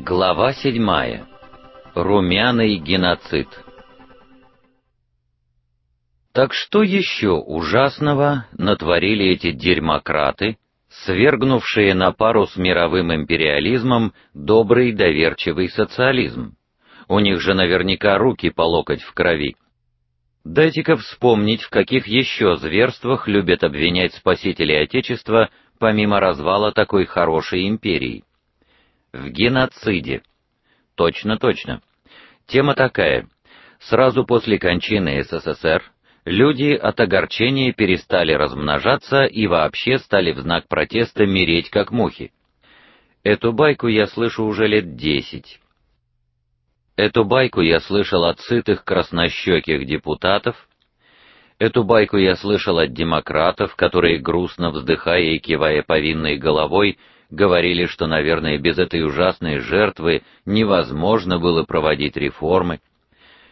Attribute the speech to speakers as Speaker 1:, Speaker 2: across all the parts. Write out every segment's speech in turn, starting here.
Speaker 1: Глава седьмая. Румяный геноцид. Так что еще ужасного натворили эти дерьмократы, свергнувшие на пару с мировым империализмом добрый доверчивый социализм? У них же наверняка руки по локоть в крови. Дайте-ка вспомнить, в каких еще зверствах любят обвинять спасителей отечества, помимо развала такой хорошей империи. В геноциде. Точно, точно. Тема такая: сразу после кончины СССР люди от огорчения перестали размножаться и вообще стали в знак протеста мереть как мухи. Эту байку я слышу уже лет десять. Эту байку я слышал от сытых краснощеких депутатов, эту байку я слышал от демократов, которые грустно вздыхая и кивая повинной головой говорили, что, наверное, без этой ужасной жертвы невозможно было проводить реформы.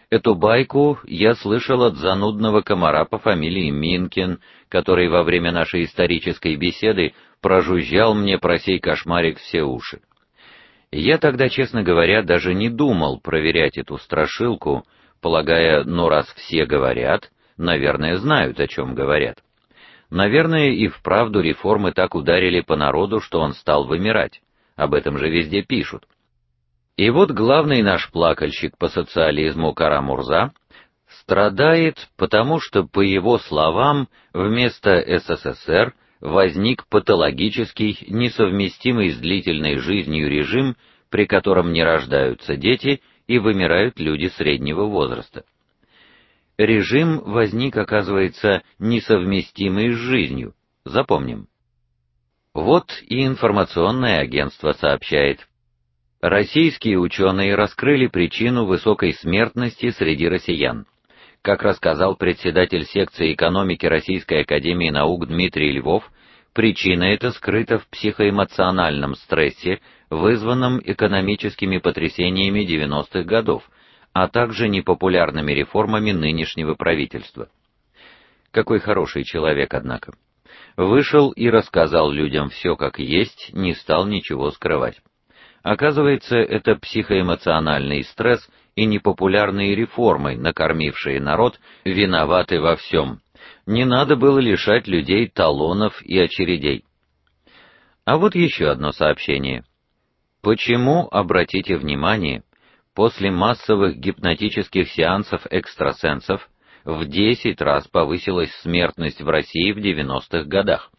Speaker 1: Эту байку я слышал от занудного комара по фамилии Минкин, который во время нашей исторической беседы прожужжал мне про сей кошмарик все уши. Я тогда, честно говоря, даже не думал проверять эту страшилку, полагая, ну раз все говорят, наверное, знают, о чем говорят. Наверное, и вправду реформы так ударили по народу, что он стал вымирать. Об этом же везде пишут. И вот главный наш плакальщик по социализму Карамурза страдает, потому что по его словам, вместо СССР возник патологический, несовместимый с длительной жизнью режим, при котором не рождаются дети и вымирают люди среднего возраста. Режим возник, оказывается, несовместимый с жизнью. Запомним. Вот и информационное агентство сообщает: российские ученые раскрыли причину высокой смертности среди россиян. Как рассказал председатель секции экономики Российской академии наук Дмитрий Львов, причина эта скрыта в психоэмоциональном стрессе, вызванном экономическими потрясениями 90-х годов, а также непопулярными реформами нынешнего правительства. Какой хороший человек, однако. Вышел и рассказал людям все как есть, не стал ничего скрывать. Оказывается, это психоэмоциональный стресс и непопулярные реформы, накормившие народ, виноваты во всем. Не надо было лишать людей талонов и очередей. А вот еще одно сообщение. Почему, обратите внимание, после массовых гипнотических сеансов экстрасенсов в 10 раз повысилась смертность в России в 90-х годах?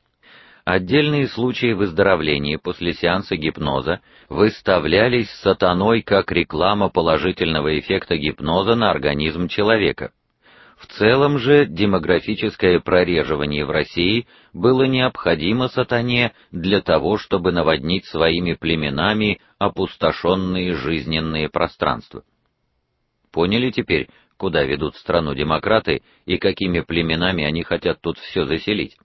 Speaker 1: Отдельные случаи выздоровления после сеанса гипноза выставлялись сатаной как реклама положительного эффекта гипноза на организм человека. В целом же демографическое прореживание в России было необходимо сатане для того, чтобы наводнить своими племенами опустошенные жизненные пространства. Поняли теперь, куда ведут страну демократы и какими племенами они хотят тут все заселить?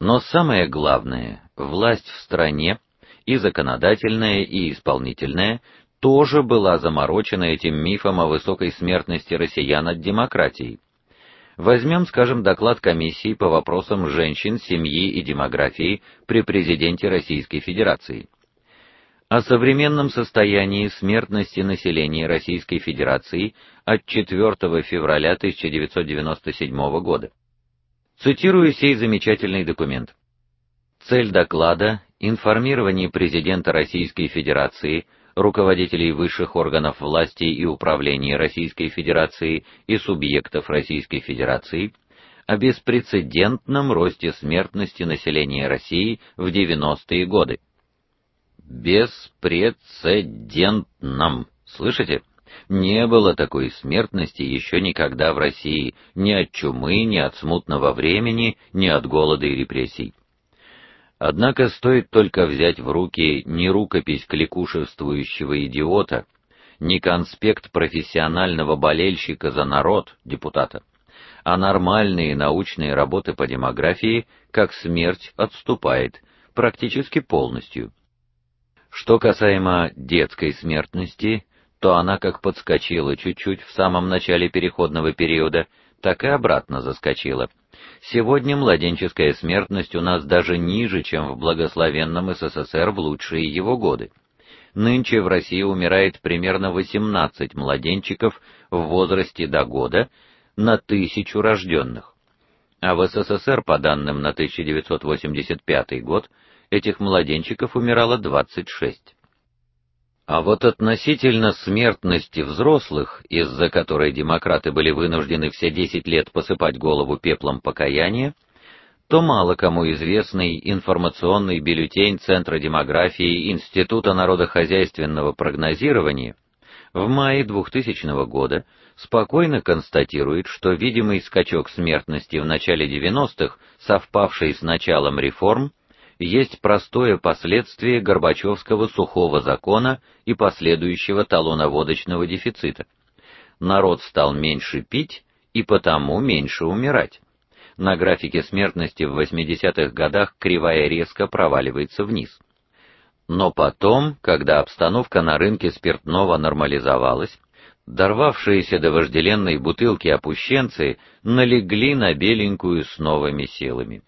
Speaker 1: Но самое главное, власть в стране, и законодательная, и исполнительная, тоже была заморочена этим мифом о высокой смертности россиян от демократии. Возьмем, скажем, доклад комиссии по вопросам женщин, семьи и демографии при президенте Российской Федерации. О современном состоянии смертности населения Российской Федерации от 4 февраля 1997 года. Цитирую сей замечательный документ. Цель доклада информирование президента Российской Федерации, руководителей высших органов власти и управления Российской Федерации и субъектов Российской Федерации о беспрецедентном росте смертности населения России в 90-е годы. Беспрецедентном. Слышите? Не было такой смертности еще никогда в России, ни от чумы, ни от смутного времени, ни от голода и репрессий. Однако стоит только взять в руки не рукопись кликушествующего идиота, не конспект профессионального болельщика за народ, депутата, а нормальные научные работы по демографии, как смерть отступает практически полностью. Что касаемо детской смертности, то она как подскочила чуть-чуть в самом начале переходного периода, так и обратно заскочила. Сегодня младенческая смертность у нас даже ниже, чем в благословенном СССР в лучшие его годы. Нынче в России умирает примерно 18 младенчиков в возрасте до года на тысячу рожденных. А в СССР, по данным на 1985 год, этих младенчиков умирало 26. А вот относительно смертности взрослых, из-за которой демократы были вынуждены все 10 лет посыпать голову пеплом покаяния, то мало кому известный информационный бюллетень Центра демографии Института народохозяйственного прогнозирования в мае 2000 года спокойно констатирует, что видимый скачок смертности в начале 90-х, совпавший с началом реформ, есть простое последствие Горбачевского сухого закона и последующего талоноводочного дефицита. Народ стал меньше пить и потому меньше умирать. На графике смертности в 80-х годах кривая резко проваливается вниз. Но потом, когда обстановка на рынке спиртного нормализовалась, дорвавшиеся до вожделенной бутылки опущенцы налегли на беленькую с новыми силами.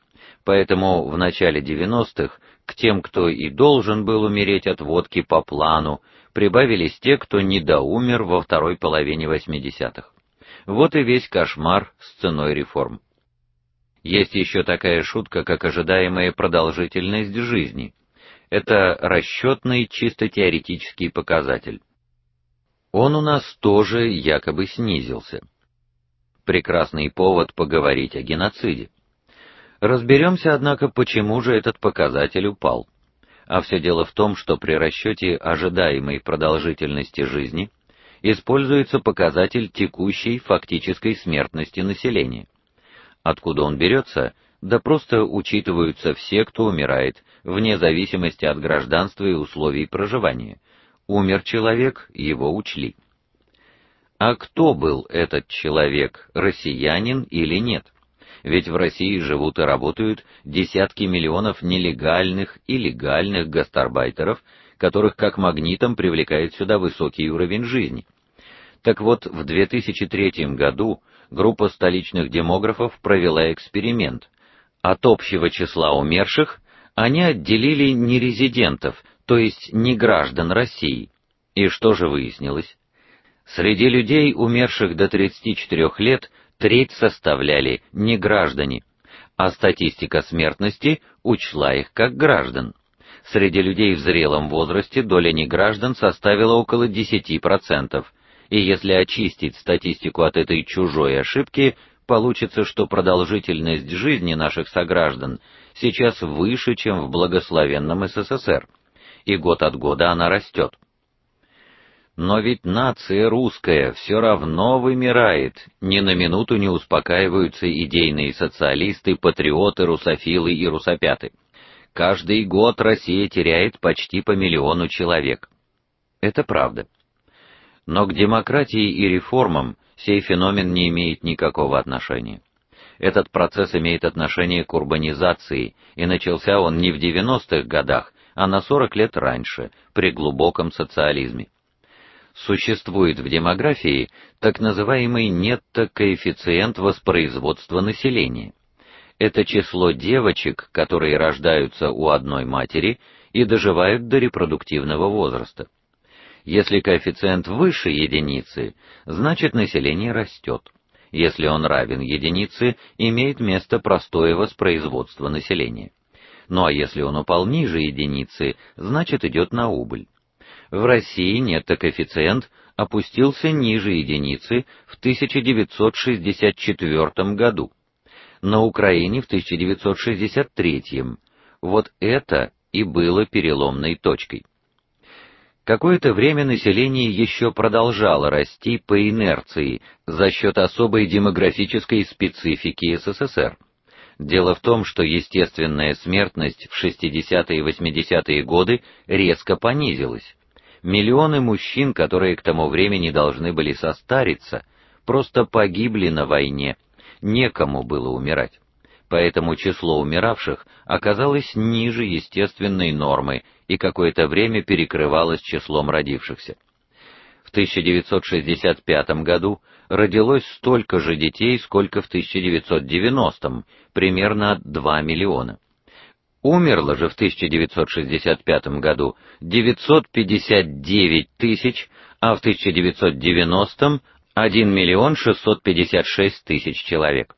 Speaker 1: Поэтому в начале 90-х к тем, кто и должен был умереть от водки по плану, прибавились те, кто недоумер во второй половине 80-х. Вот и весь кошмар с ценой реформ. Есть еще такая шутка, как ожидаемая продолжительность жизни. Это расчетный чисто теоретический показатель. Он у нас тоже якобы снизился. Прекрасный повод поговорить о геноциде. Разберемся, однако, почему же этот показатель упал. А все дело в том, что при расчете ожидаемой продолжительности жизни используется показатель текущей фактической смертности населения. Откуда он берется? Да просто учитываются все, кто умирает, вне зависимости от гражданства и условий проживания. Умер человек, его учли. А кто был этот человек, россиянин или нет? Ведь в России живут и работают десятки миллионов нелегальных и легальных гастарбайтеров, которых как магнитом привлекает сюда высокий уровень жизни. Так вот, в 2003 году группа столичных демографов провела эксперимент. От общего числа умерших они отделили нерезидентов, то есть не граждан России. И что же выяснилось? Среди людей, умерших до 34 лет, треть составляли не граждане, а статистика смертности учла их как граждан. Среди людей в зрелом возрасте доля неграждан составила около 10%, и если очистить статистику от этой чужой ошибки, получится, что продолжительность жизни наших сограждан сейчас выше, чем в благословенном СССР, и год от года она растет. Но ведь нация русская все равно вымирает. Ни на минуту не успокаиваются идейные социалисты, патриоты, русофилы и русопяты. Каждый год Россия теряет почти по миллиону человек. Это правда. Но к демократии и реформам сей феномен не имеет никакого отношения. Этот процесс имеет отношение к урбанизации, и начался он не в 90-х годах, а на 40 лет раньше, при глубоком социализме существует в демографии так называемый нетто-коэффициент воспроизводства населения. Это число девочек, которые рождаются у одной матери и доживают до репродуктивного возраста. Если коэффициент выше единицы, значит население растет. Если он равен единице, имеет место простое воспроизводство населения. Ну а если он упал ниже единицы, значит идет на убыль. В России нетто-коэффициент опустился ниже единицы в 1964 году. На Украине в 1963. Вот это и было переломной точкой. Какое-то время население еще продолжало расти по инерции за счет особой демографической специфики СССР. Дело в том, что естественная смертность в 60-е и 80-е годы резко понизилась. Миллионы мужчин, которые к тому времени должны были состариться, просто погибли на войне. Некому было умирать. Поэтому число умиравших оказалось ниже естественной нормы и какое-то время перекрывалось числом родившихся. В 1965 году родилось столько же детей, сколько в 1990, примерно 2 миллиона. Умерло же в 1965 году 959 тысяч, а в 1990 1 миллион 656 тысяч человек.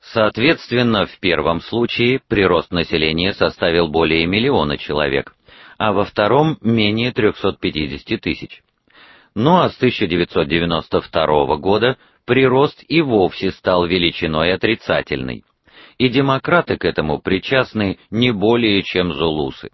Speaker 1: Соответственно, в первом случае прирост населения составил более миллиона человек, а во втором менее 350 тысяч. Ну а с 1992 года прирост и вовсе стал величиной отрицательной. И демократы к этому причастны не более, чем зулусы.